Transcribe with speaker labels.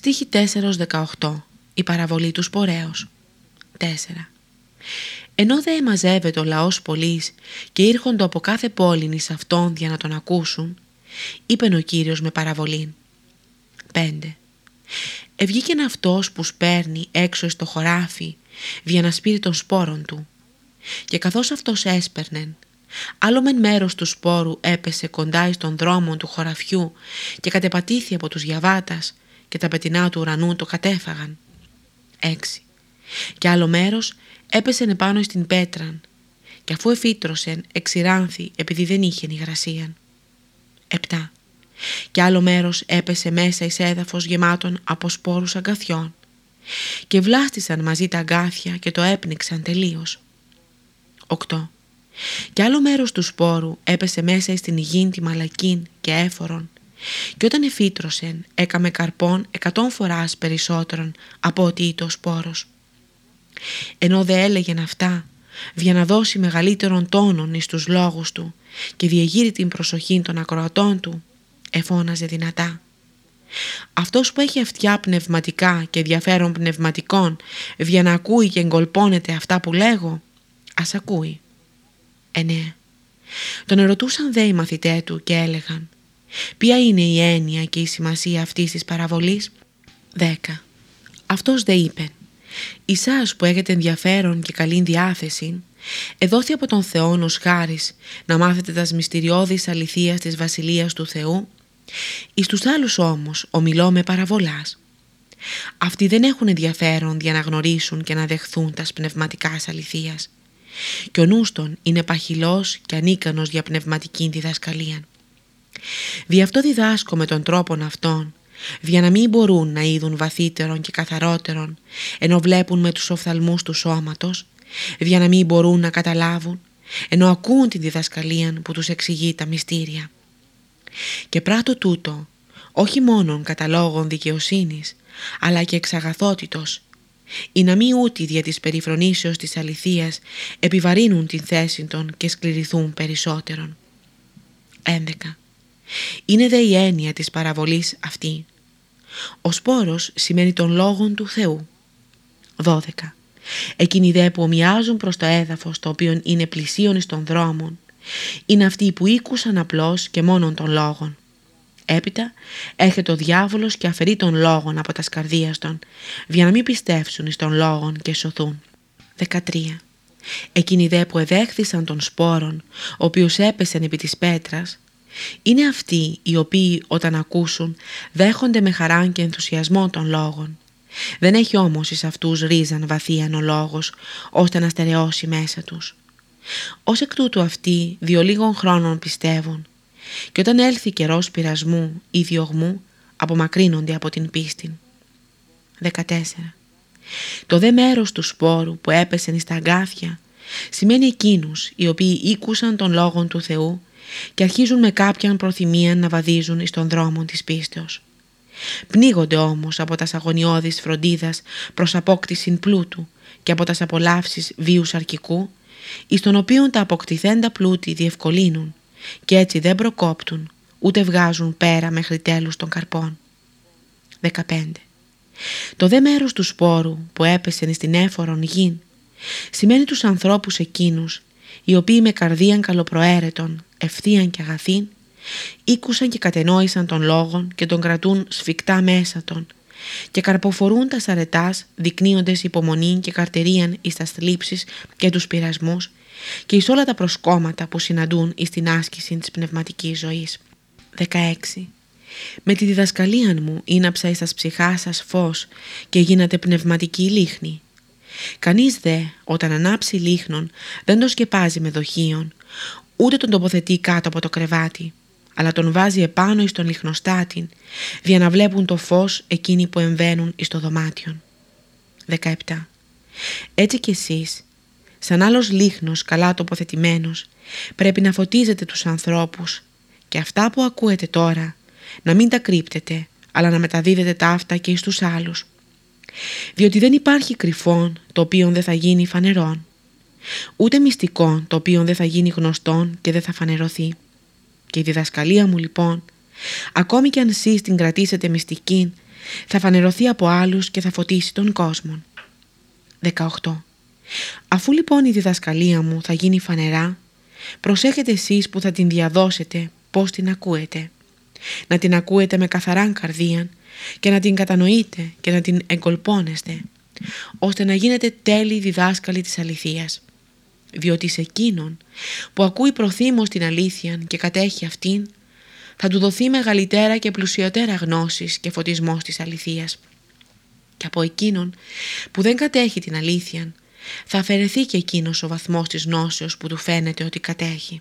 Speaker 1: Στίχη 4-18 Η παραβολή τους σπορέως 4. Ενώ δε εμαζεύεται ο λαός πολλής και ήρχοντο από κάθε πόλη εις αυτόν για να τον ακούσουν, είπεν ο Κύριος με παραβολήν. 5. Ευγήκεν αυτός που σπέρνει έξω στο χωράφι για να σπείρει των σπόρων του και καθώς αυτός έσπερνεν, άλλο μεν μέρος του σπόρου έπεσε κοντά εις των δρόμων του χωραφιού και κατεπατήθη από τους γιαβάτας και τα πετεινά του ουρανού το κατέφαγαν. 6. Και άλλο μέρος έπεσε επάνω στην πέτραν και αφού εφήτρωσεν εξηράνθη επειδή δεν είχε υγρασία. 7. Και άλλο μέρος έπεσε μέσα εις έδαφος γεμάτον από σπόρους αγκαθιών και βλάστησαν μαζί τα αγκάθια και το έπνιξαν τελείως. 8. Και άλλο μέρος του σπόρου έπεσε μέσα στην υγιήν τη μαλακίν και έφορον και όταν εφήτρωσεν έκαμε καρπών εκατόν φοράς περισσότερον από ότι ήταν ο σπόρος. Ενώ δε έλεγεν αυτά για να δώσει μεγαλύτερον τόνον εις τους λόγους του και διεγείρει την προσοχή των ακροατών του, εφώναζε δυνατά. Αυτός που έχει αυτιά πνευματικά και ενδιαφέρον πνευματικών για να ακούει και εγκολπώνεται αυτά που λέγω, ας ακούει. 9. Τον ερωτούσαν δε οι μαθητέ του και έλεγαν Ποια είναι η έννοια και η σημασία αυτής της παραβολής; 10. Αυτός δε είπε «Ισάς που έχετε ενδιαφέρον και καλή διάθεση, εδόθη από τον Θεό ως χάρις να μάθετε τας μυστηριώδεις αληθείας της Βασιλείας του Θεού, εις τους άλλους όμως ομιλώ με παραβολάς. Αυτοί δεν έχουν ενδιαφέρον για να γνωρίσουν και να δεχθούν τας πνευματικάς αληθείας και ο νους είναι παχυλός και ανίκανος για πνευματική διδασκαλία. Δι' αυτό διδάσκω με τον τρόπον αυτόν, για να μην μπορούν να είδουν βαθύτερον και καθαρότερον, ενώ βλέπουν με τους οφθαλμούς του σώματος, για να μην μπορούν να καταλάβουν, ενώ ακούν τη διδασκαλία που τους εξηγεί τα μυστήρια. Και πράττω τούτο, όχι μόνον κατά λόγων δικαιοσύνης, αλλά και εξαγαθότητος, ή να μην ούτε δια της περιφρονήσεως της αληθείας επιβαρύνουν την θέση των και σκληρηθούν περισσότερον. 11. Είναι δε η έννοια της παραβολής αυτή. Ο σπόρος σημαίνει τον λόγον του Θεού. 12. Εκείνοι δε που ομοιάζουν προς το έδαφος το οποίο είναι πλησίον εις των δρόμων είναι αυτοί που ήκουσαν απλώς και μόνον των λόγων. Έπειτα έρχεται ο διάβολος και αφαιρεί τον λόγον από τα σκαρδίας των για να μην πιστεύσουν εις των λόγων και σωθούν. 13. Εκείνοι δε που εδέχθησαν των σπόρων, ο οποίος έπεσαν επί της πέτρας, είναι αυτοί οι οποίοι όταν ακούσουν δέχονται με χαρά και ενθουσιασμό των λόγων. Δεν έχει όμως εις αυτούς ρίζαν βαθίαν ο λόγος ώστε να στερεώσει μέσα τους. Ως εκ τούτου αυτοί δύο λίγων χρόνων πιστεύουν και όταν έλθει καιρός πειρασμού ή διωγμού απομακρύνονται από την πίστη. 14. Το δε μέρος του σπόρου που έπεσε στα αγκάθια σημαίνει εκείνους οι οποίοι ήκουσαν τον λόγον του Θεού και αρχίζουν με κάποιαν προθυμία να βαδίζουν εις τον δρόμο της πίστεως. Πνίγονται όμως από τας αγωνιώδεις φροντίδας προς απόκτηση πλούτου και από τας απολαύσεις βίους αρκικού, εις τον οποίον τα αποκτηθέντα πλούτη διευκολύνουν και έτσι δεν προκόπτουν ούτε βγάζουν πέρα μέχρι τέλους των καρπών. 15. Το δε μέρος του σπόρου που έπεσε στην έφορον γην σημαίνει τους ανθρώπους εκείνους οι οποίοι με καρδίαν καλοπροαίρετον, ευθείαν και αγαθήν ήκουσαν και κατενόησαν τον λόγον και τον κρατούν σφιχτά μέσα των και καρποφορούν τα αρετάς δεικνύοντες υπομονή και καρτερίαν εις τα θλίψεις και τους πειρασμούς και εις όλα τα προσκόμματα που συναντούν εις την άσκηση της πνευματικής ζωής. 16. Με τη διδασκαλία μου ίναψα εις τας ψυχάς σας φως και γίνατε πνευματική λίχνη. Κανείς δε όταν ανάψει λίχνον δεν το σκεπάζει με δοχείων, ούτε τον τοποθετεί κάτω από το κρεβάτι, αλλά τον βάζει επάνω εις τον λιχνοστάτην, για να βλέπουν το φως εκείνοι που εμβαίνουν εις το δωμάτιον. 17. Έτσι κι εσείς, σαν άλλος λίχνος καλά τοποθετημένος, πρέπει να φωτίζετε τους ανθρώπους και αυτά που ακούετε τώρα να μην τα κρύπτετε, αλλά να μεταδίδετε τα αυτά και εις τους άλλους. Διότι δεν υπάρχει κρυφόν το οποίο δεν θα γίνει φανερόν, ούτε μυστικό το οποίο δεν θα γίνει γνωστόν και δεν θα φανερωθεί. Και η διδασκαλία μου λοιπόν, ακόμη και αν εσείς την κρατήσετε μυστική, θα φανερωθεί από άλλους και θα φωτίσει τον κόσμο. 18. Αφού λοιπόν η διδασκαλία μου θα γίνει φανερά, προσέχετε εσείς που θα την διαδώσετε πώς την ακούετε. Να την ακούετε με καθαράν καρδία και να την κατανοείτε και να την εγκολπώνεστε, ώστε να γίνετε τέλειοι διδάσκαλοι της αληθείας. Διότι σε εκείνον που ακούει προθύμως την αλήθεια και κατέχει αυτήν, θα του δοθεί μεγαλύτερα και πλουσιωτέρα γνώσης και φωτισμός της αληθείας. Και από εκείνον που δεν κατέχει την αλήθεια, θα αφαιρεθεί και εκείνος ο βαθμός της γνώσεως που του φαίνεται ότι κατέχει.